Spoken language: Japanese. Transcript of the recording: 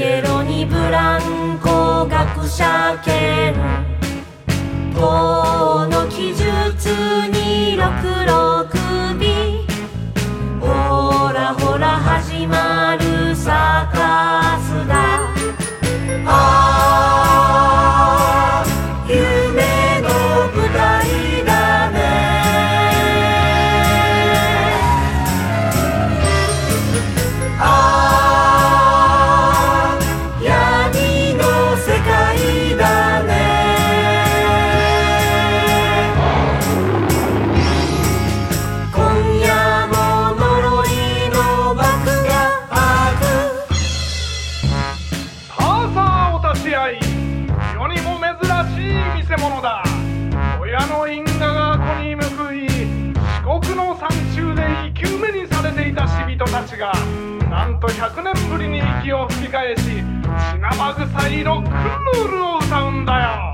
エロにブランコ学者犬にも珍しい見せ物だ。親の因果が子に報い四国の山中で生き埋めにされていた死人たちがなんと100年ぶりに息を吹き返し血生臭いロックンロールを歌うんだよ。